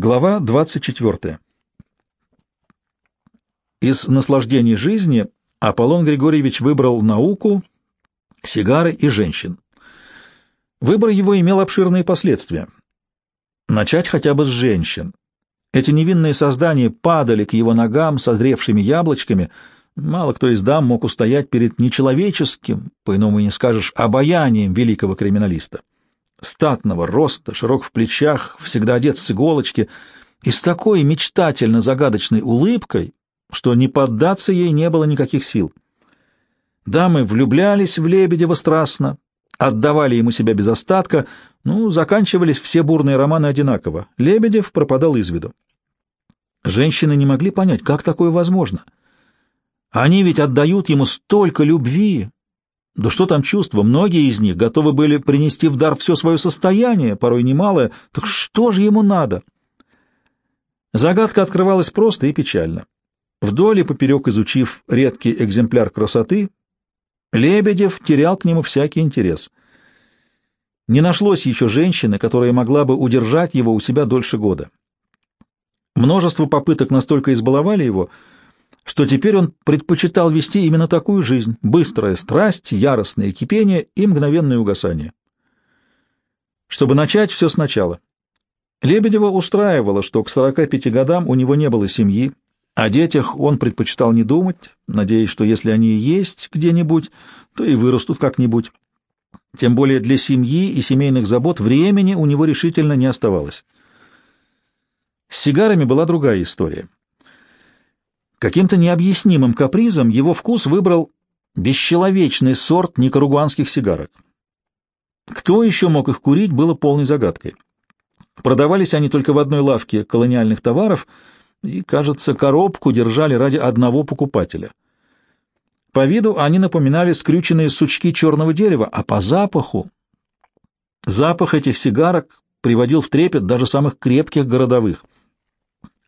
Глава 24. Из наслаждений жизни Аполлон Григорьевич выбрал науку, сигары и женщин. Выбор его имел обширные последствия. Начать хотя бы с женщин. Эти невинные создания падали к его ногам созревшими яблочками. Мало кто из дам мог устоять перед нечеловеческим, по-иному не скажешь, обаянием великого криминалиста статного роста, широк в плечах, всегда одет с иголочки, и с такой мечтательно-загадочной улыбкой, что не поддаться ей не было никаких сил. Дамы влюблялись в Лебедева страстно, отдавали ему себя без остатка, ну, заканчивались все бурные романы одинаково. Лебедев пропадал из виду. Женщины не могли понять, как такое возможно. Они ведь отдают ему столько любви, да что там чувства, многие из них готовы были принести в дар все свое состояние, порой немалое, так что же ему надо? Загадка открывалась просто и печально. Вдоль и поперек изучив редкий экземпляр красоты, Лебедев терял к нему всякий интерес. Не нашлось еще женщины, которая могла бы удержать его у себя дольше года. Множество попыток настолько избаловали его, что теперь он предпочитал вести именно такую жизнь — быстрая страсть, яростное кипение и мгновенное угасание. Чтобы начать все сначала. Лебедева устраивало, что к 45 годам у него не было семьи, о детях он предпочитал не думать, надеясь, что если они есть где-нибудь, то и вырастут как-нибудь. Тем более для семьи и семейных забот времени у него решительно не оставалось. С сигарами была другая история. Каким-то необъяснимым капризом его вкус выбрал бесчеловечный сорт никарагуанских сигарок. Кто еще мог их курить, было полной загадкой. Продавались они только в одной лавке колониальных товаров, и, кажется, коробку держали ради одного покупателя. По виду они напоминали скрюченные сучки черного дерева, а по запаху... Запах этих сигарок приводил в трепет даже самых крепких городовых —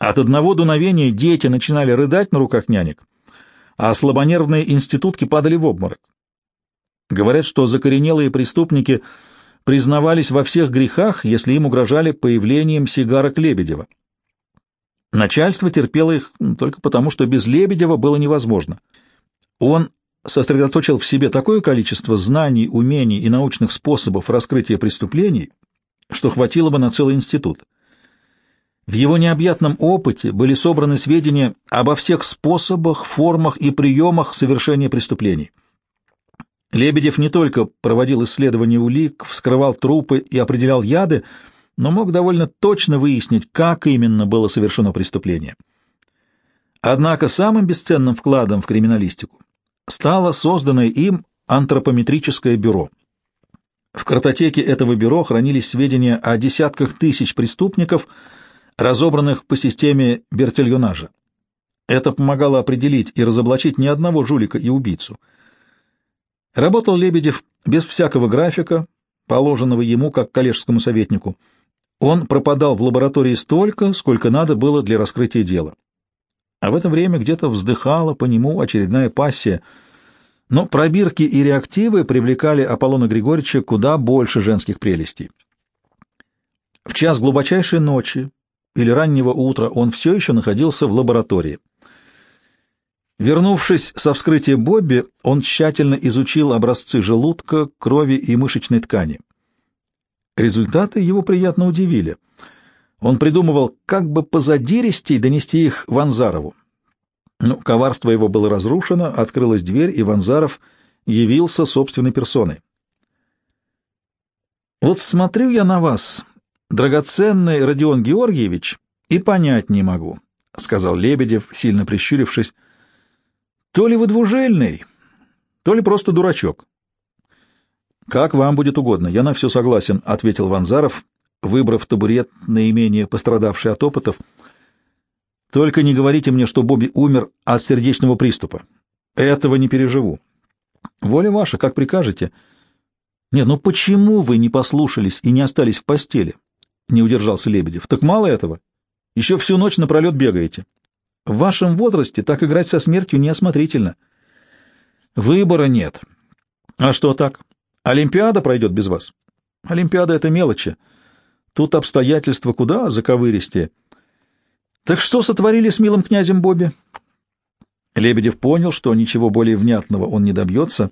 от одного дуновения дети начинали рыдать на руках нянек, а слабонервные институтки падали в обморок. Говорят, что закоренелые преступники признавались во всех грехах, если им угрожали появлением сигарок Лебедева. Начальство терпело их только потому, что без Лебедева было невозможно. Он сосредоточил в себе такое количество знаний, умений и научных способов раскрытия преступлений, что хватило бы на целый институт. В его необъятном опыте были собраны сведения обо всех способах, формах и приемах совершения преступлений. Лебедев не только проводил исследования улик, вскрывал трупы и определял яды, но мог довольно точно выяснить, как именно было совершено преступление. Однако самым бесценным вкладом в криминалистику стало созданное им антропометрическое бюро. В картотеке этого бюро хранились сведения о десятках тысяч преступников – разобранных по системе Бертельонажа. Это помогало определить и разоблачить ни одного жулика и убийцу. Работал Лебедев без всякого графика, положенного ему как коллежскому советнику. Он пропадал в лаборатории столько, сколько надо было для раскрытия дела. А в это время где-то вздыхала по нему очередная пассия. Но пробирки и реактивы привлекали Аполлона Григорьевича куда больше женских прелестей. В час глубочайшей ночи, или раннего утра он все еще находился в лаборатории. Вернувшись со вскрытия Бобби, он тщательно изучил образцы желудка, крови и мышечной ткани. Результаты его приятно удивили. Он придумывал, как бы позадиристей донести их Ванзарову. Но коварство его было разрушено, открылась дверь, и Ванзаров явился собственной персоной. «Вот смотрю я на вас, драгоценный Родион Георгиевич, и понять не могу, — сказал Лебедев, сильно прищурившись. — То ли вы двужельный, то ли просто дурачок. — Как вам будет угодно, я на все согласен, — ответил Ванзаров, выбрав табурет наименее пострадавший от опытов. — Только не говорите мне, что Бобби умер от сердечного приступа. Этого не переживу. — Воля ваша, как прикажете. — Нет, ну почему вы не послушались и не остались в постели? Не удержался Лебедев. Так мало этого. Еще всю ночь напролет бегаете. В вашем возрасте так играть со смертью неосмотрительно. Выбора нет. А что так? Олимпиада пройдет без вас? Олимпиада — это мелочи. Тут обстоятельства куда заковыристее. Так что сотворили с милым князем Бобби? Лебедев понял, что ничего более внятного он не добьется.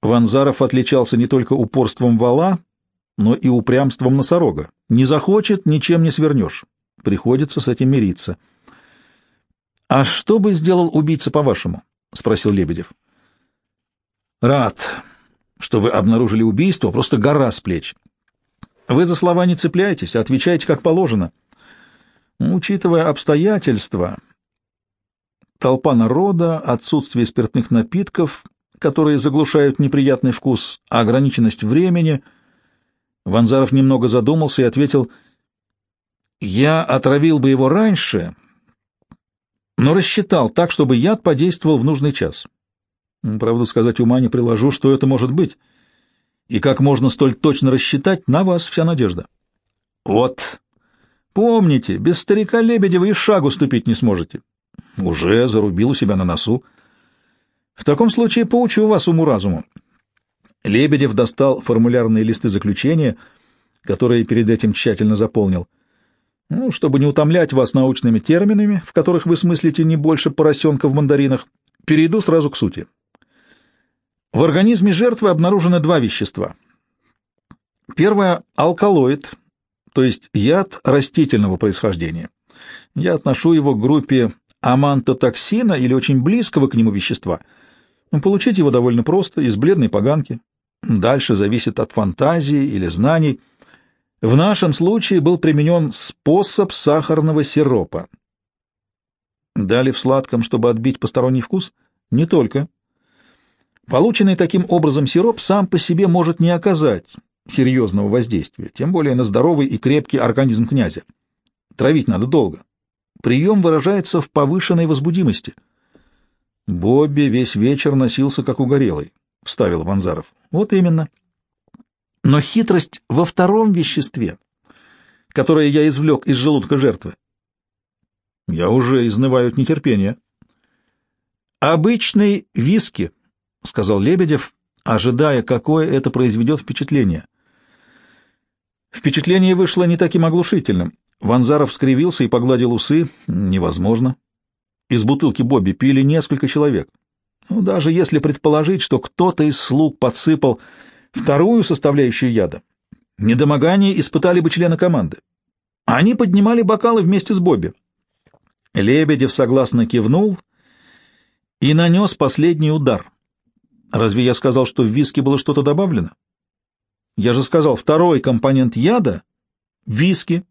Ванзаров отличался не только упорством вала, но и упрямством носорога. Не захочет, ничем не свернешь. Приходится с этим мириться. — А что бы сделал убийца, по-вашему? — спросил Лебедев. — Рад, что вы обнаружили убийство, просто гора с плеч. Вы за слова не цепляйтесь, а отвечайте как положено. Учитывая обстоятельства, толпа народа, отсутствие спиртных напитков, которые заглушают неприятный вкус, ограниченность времени, Ванзаров немного задумался и ответил, «Я отравил бы его раньше, но рассчитал так, чтобы яд подействовал в нужный час. Правду сказать, ума не приложу, что это может быть» и как можно столь точно рассчитать, на вас вся надежда. Вот. Помните, без старика Лебедева и шагу ступить не сможете. Уже зарубил у себя на носу. В таком случае поучу вас уму-разуму. Лебедев достал формулярные листы заключения, которые перед этим тщательно заполнил. Ну, чтобы не утомлять вас научными терминами, в которых вы смыслите не больше поросенка в мандаринах, перейду сразу к сути. В организме жертвы обнаружены два вещества. Первое – алкалоид, то есть яд растительного происхождения. Я отношу его к группе амантотоксина или очень близкого к нему вещества. Получить его довольно просто, из бледной поганки. Дальше зависит от фантазии или знаний. В нашем случае был применен способ сахарного сиропа. Дали в сладком, чтобы отбить посторонний вкус? Не только. Полученный таким образом сироп сам по себе может не оказать серьезного воздействия, тем более на здоровый и крепкий организм князя. Травить надо долго. Прием выражается в повышенной возбудимости. Бобби весь вечер носился как угорелый, — вставил Ванзаров. Вот именно. Но хитрость во втором веществе, которое я извлек из желудка жертвы. Я уже изнываю от нетерпения. Обычный виски —— сказал Лебедев, ожидая, какое это произведет впечатление. Впечатление вышло не таким оглушительным. Ванзаров скривился и погладил усы. Невозможно. Из бутылки Бобби пили несколько человек. Ну, даже если предположить, что кто-то из слуг подсыпал вторую составляющую яда, недомогание испытали бы члены команды. Они поднимали бокалы вместе с Бобби. Лебедев согласно кивнул и нанес последний удар — Разве я сказал, что в виске было что-то добавлено? Я же сказал, второй компонент яда — виски.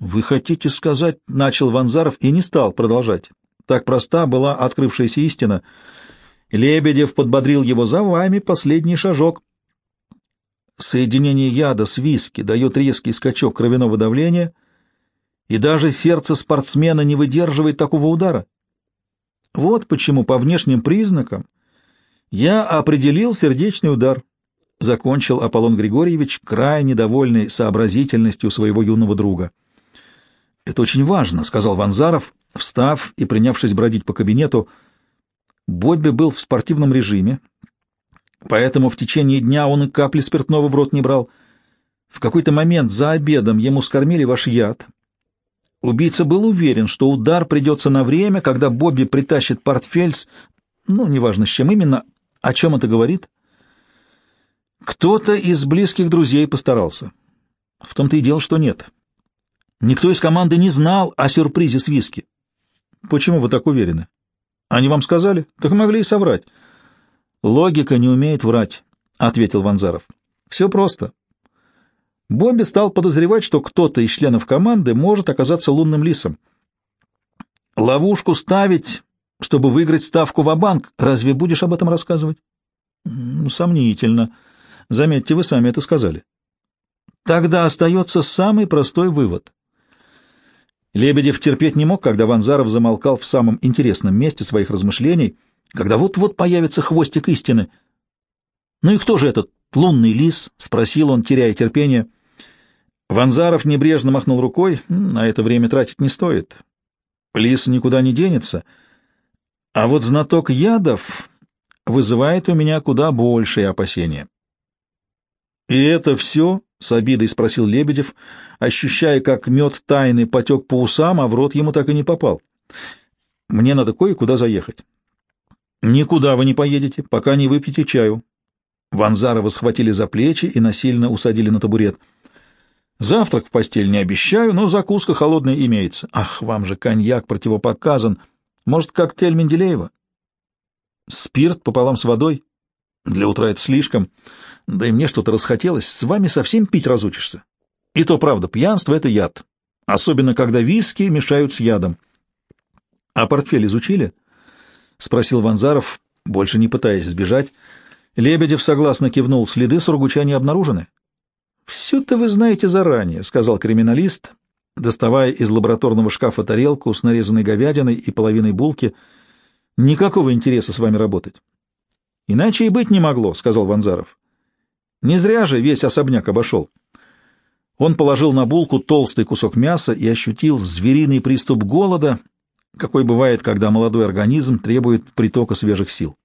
Вы хотите сказать, — начал Ванзаров и не стал продолжать. Так проста была открывшаяся истина. Лебедев подбодрил его за вами последний шажок. Соединение яда с виски дает резкий скачок кровяного давления, и даже сердце спортсмена не выдерживает такого удара. Вот почему по внешним признакам я определил сердечный удар, закончил Аполлон Григорьевич, крайне довольный сообразительностью своего юного друга. Это очень важно, сказал Ванзаров, встав и принявшись бродить по кабинету. Бобби был в спортивном режиме, поэтому в течение дня он и капли спиртного в рот не брал. В какой-то момент за обедом ему скормили ваш яд, Убийца был уверен, что удар придется на время, когда Бобби притащит портфель с... Ну, неважно с чем именно. О чем это говорит? Кто-то из близких друзей постарался. В том-то и дело, что нет. Никто из команды не знал о сюрпризе с виски. Почему вы так уверены? Они вам сказали? Так могли и соврать. Логика не умеет врать, — ответил Ванзаров. Все просто. Бобби стал подозревать, что кто-то из членов команды может оказаться лунным лисом. Ловушку ставить, чтобы выиграть ставку в банк разве будешь об этом рассказывать? Сомнительно. Заметьте, вы сами это сказали. Тогда остается самый простой вывод. Лебедев терпеть не мог, когда Ванзаров замолкал в самом интересном месте своих размышлений, когда вот-вот появится хвостик истины. «Ну и кто же этот лунный лис?» — спросил он, теряя терпение. — Ванзаров небрежно махнул рукой. На это время тратить не стоит. Лис никуда не денется. А вот знаток ядов вызывает у меня куда большие опасения. «И это все?» — с обидой спросил Лебедев, ощущая, как мед тайны потек по усам, а в рот ему так и не попал. «Мне надо кое-куда заехать». «Никуда вы не поедете, пока не выпьете чаю». Ванзарова схватили за плечи и насильно усадили на табурет. «Завтрак в постель не обещаю, но закуска холодная имеется. Ах, вам же коньяк противопоказан. Может, коктейль Менделеева?» «Спирт пополам с водой?» «Для утра это слишком». Да и мне что-то расхотелось. С вами совсем пить разучишься. И то правда, пьянство — это яд. Особенно, когда виски мешают с ядом. — А портфель изучили? — спросил Ванзаров, больше не пытаясь сбежать. Лебедев согласно кивнул. Следы сургуча не обнаружены. — Все-то вы знаете заранее, — сказал криминалист, доставая из лабораторного шкафа тарелку с нарезанной говядиной и половиной булки. — Никакого интереса с вами работать. — Иначе и быть не могло, — сказал Ванзаров. Не зря же весь особняк обошел. Он положил на булку толстый кусок мяса и ощутил звериный приступ голода, какой бывает, когда молодой организм требует притока свежих сил.